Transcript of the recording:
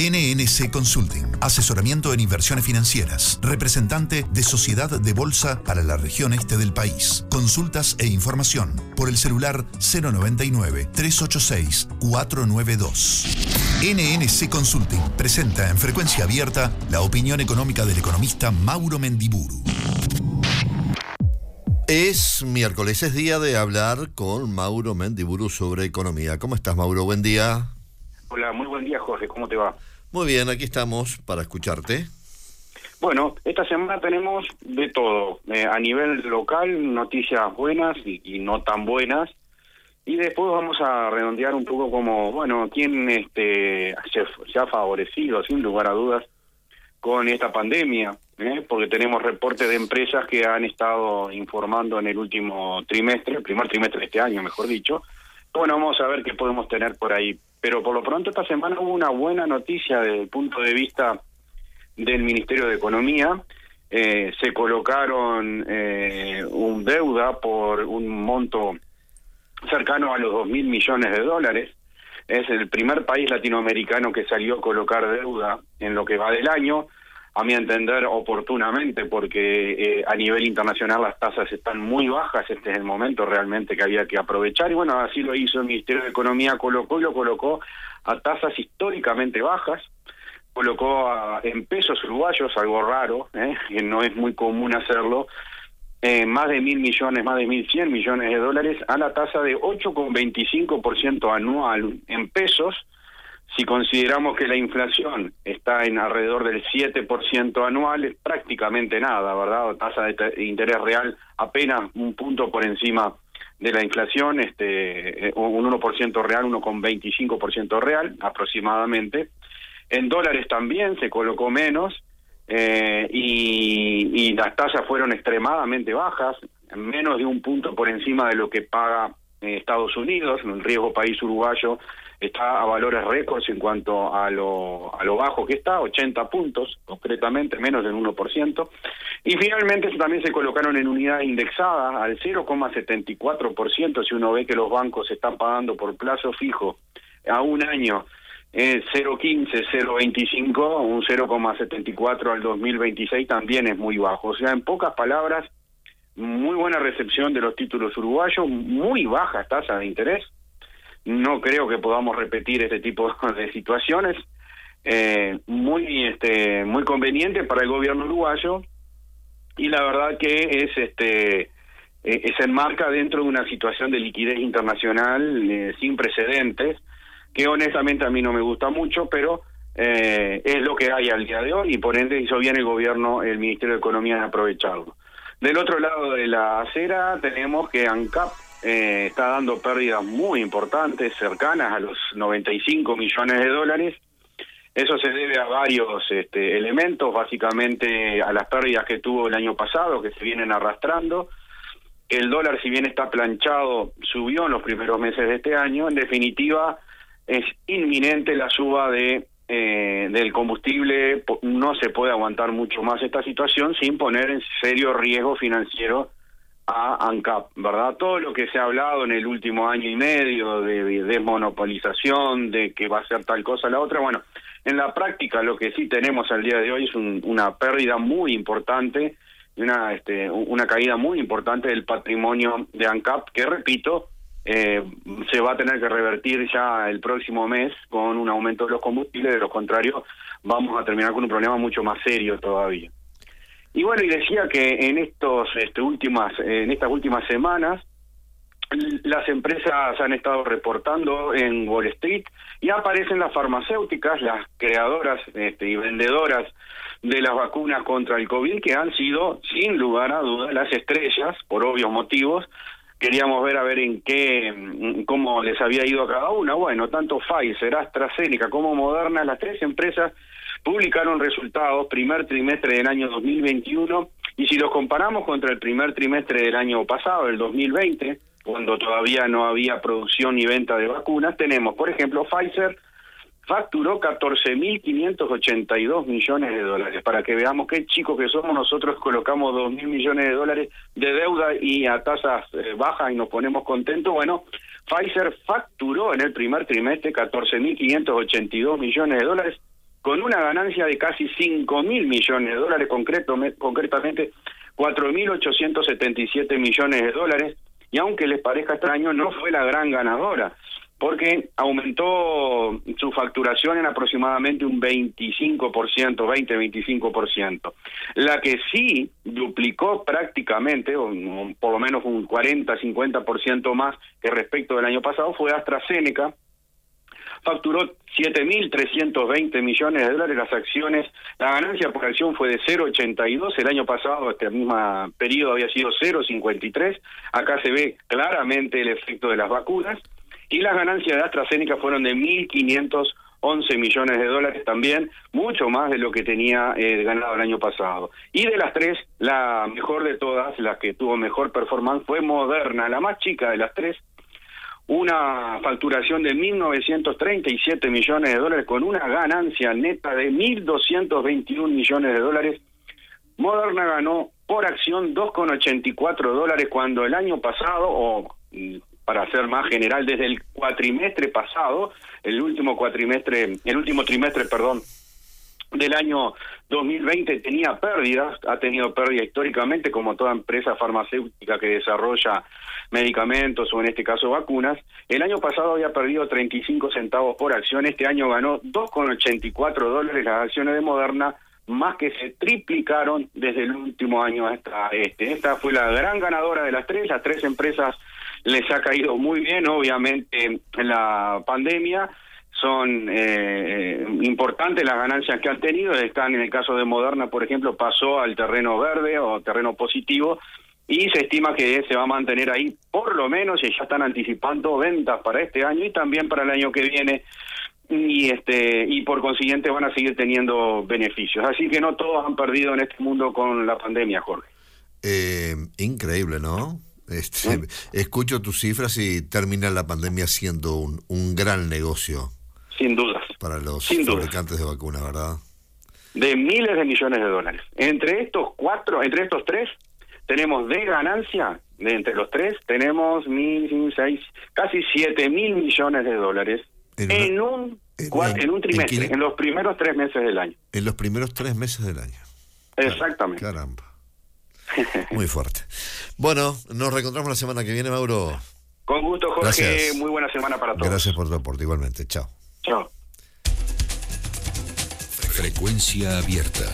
NNC Consulting, asesoramiento en inversiones financieras, representante de Sociedad de Bolsa para la región este del país. Consultas e información por el celular 099-386-492. NNC Consulting presenta en frecuencia abierta la opinión económica del economista Mauro Mendiburu. Es miércoles, es día de hablar con Mauro Mendiburu sobre economía. ¿Cómo estás, Mauro? Buen día. Hola, muy buen día, Jorge. ¿Cómo te va? Muy bien, aquí estamos para escucharte. Bueno, esta semana tenemos de todo. Eh, a nivel local, noticias buenas y, no tan buenas. Y después vamos a redondear un poco como, bueno, quién este, se, ha favorecido, sin lugar a dudas, con esta pandemia. ¿eh? Porque tenemos reportes de empresas que han estado informando en el último trimestre, el primer trimestre de este año, mejor dicho. Bueno, vamos a ver qué podemos tener por ahí. Pero por lo pronto esta semana hubo una buena noticia desde el punto de vista del Ministerio de Economía. Eh, se colocaron eh, un deuda por un monto cercano a los dos mil millones de dólares. Es el primer país latinoamericano que salió a colocar deuda en lo que va del año a mi entender, oportunamente, porque eh, a nivel internacional las tasas están muy bajas, este es el momento realmente que había que aprovechar, y bueno, así lo hizo el Ministerio de Economía, colocó y lo colocó a tasas históricamente bajas, colocó en pesos uruguayos, algo raro, ¿eh? que no es muy común hacerlo, eh, más de mil millones, más de mil cien millones de dólares a la tasa de 8,25% anual en pesos, si consideramos que la inflación está en alrededor del 7% anual, es prácticamente nada, ¿verdad? Tasa de interés real apenas un punto por encima de la inflación, este, eh, un 1% real, 1,25% real aproximadamente. En dólares también se colocó menos eh, y, y las tasas fueron extremadamente bajas, menos de un punto por encima de lo que paga eh, Estados Unidos, el riesgo país uruguayo está a valores récords en cuanto a lo, a lo bajo que está, 80 puntos concretamente, menos del 1%. Y finalmente también se colocaron en unidad indexada al 0,74%, si uno ve que los bancos están pagando por plazo fijo a un año eh, 0,15, 0,25, un 0,74 al 2026 también es muy bajo. O sea, en pocas palabras, muy buena recepción de los títulos uruguayos, muy baja tasa de interés, no creo que podamos repetir este tipo de situaciones. Eh, muy este muy conveniente para el gobierno uruguayo. Y la verdad que es este eh, se enmarca dentro de una situación de liquidez internacional eh, sin precedentes que honestamente a mí no me gusta mucho pero eh, es lo que hay al día de hoy y por ende hizo bien el gobierno el Ministerio de Economía en aprovecharlo del otro lado de la acera tenemos que ANCAP eh, está dando pérdidas muy importantes, cercanas a los 95 millones de dólares. Eso se debe a varios este, elementos, básicamente a las pérdidas que tuvo el año pasado, que se vienen arrastrando. El dólar, si bien está planchado, subió en los primeros meses de este año. En definitiva, es inminente la suba de eh, del combustible. No se puede aguantar mucho más esta situación sin poner en serio riesgo financiero a ANCAP, ¿verdad? Todo lo que se ha hablado en el último año y medio de desmonopolización, de que va a ser tal cosa la otra, bueno, en la práctica lo que sí tenemos al día de hoy es una pérdida muy importante, una, este, una caída muy importante del patrimonio de ANCAP, que repito, eh, se va a tener que revertir ya el próximo mes con un aumento de los combustibles, de lo contrario vamos a terminar con un problema mucho más serio todavía. Y bueno, y decía que en estos este, últimas en estas últimas semanas las empresas han estado reportando en Wall Street y aparecen las farmacéuticas, las creadoras este, y vendedoras de las vacunas contra el COVID, que han sido, sin lugar a dudas, las estrellas, por obvios motivos. Queríamos ver a ver en qué, cómo les había ido a cada una. Bueno, tanto Pfizer, AstraZeneca como Moderna, las tres empresas publicaron resultados primer trimestre del año 2021 y si los comparamos contra el primer trimestre del año pasado, el 2020, cuando todavía no había producción ni venta de vacunas, tenemos, por ejemplo, Pfizer facturó 14.582 millones de dólares. Para que veamos qué chicos que somos, nosotros colocamos 2.000 millones de dólares de deuda y a tasas eh, bajas y nos ponemos contentos. Bueno, Pfizer facturó en el primer trimestre 14.582 millones de dólares con una ganancia de casi 5 mil millones de dólares, concreto, concretamente 4.877 millones de dólares, y aunque les parezca extraño, no fue la gran ganadora porque aumentó su facturación en aproximadamente un 25%, 20-25%. La que sí duplicó prácticamente, o, por lo menos un 40-50% más que respecto del año pasado, fue AstraZeneca, facturó 7.320 millones de dólares las acciones. La ganancia por acción fue de 0,82. El año pasado, este mismo periodo, había sido 0,53. Acá se ve claramente el efecto de las vacunas y las ganancias de AstraZeneca fueron de 1.511 millones de dólares también, mucho más de lo que tenía eh, ganado el año pasado. Y de las tres, la mejor de todas, la que tuvo mejor performance, fue Moderna, la más chica de las tres, una facturación de 1.937 millones de dólares con una ganancia neta de 1.221 millones de dólares. Moderna ganó por acción 2,84 dólares cuando el año pasado, o para ser más general, desde el cuatrimestre pasado, el último cuatrimestre, el último trimestre, perdón, del año 2020 tenía pérdidas, ha tenido pérdidas históricamente como toda empresa farmacéutica que desarrolla medicamentos o en este caso vacunas. El año pasado había perdido 35 centavos por acción, este año ganó 2,84 dólares las acciones de Moderna, más que se triplicaron desde el último año hasta este. Esta fue la gran ganadora de las tres, las tres empresas les ha caído muy bien, obviamente, la pandemia. Son eh, importantes las ganancias que han tenido. Están, en el caso de Moderna, por ejemplo, pasó al terreno verde o terreno positivo. Y se estima que se va a mantener ahí por lo menos y ya están anticipando ventas para este año y también para el año que viene. Y este y por consiguiente van a seguir teniendo beneficios. Así que no todos han perdido en este mundo con la pandemia Jorge. Eh, increíble no este, Escucho tus cifras y termina la pandemia siendo un, un gran negocio. Sin dudas. Para los fabricantes de vacunas, ¿verdad? De miles de millones de dólares. Entre estos cuatro, entre estos tres, tenemos de ganancia, de entre los tres, tenemos mil, seis, casi siete mil millones de dólares en, un, en, un trimestre, en, los primeros tres meses del año. En los primeros tres meses del año. Exactamente. Caramba. Muy fuerte. Bueno, nos reencontramos la semana que viene, Mauro. Con gusto, Jorge. Muy buena semana para todos. Gracias por tu aporte, igualmente. Chao. Chao. Frecuencia abierta.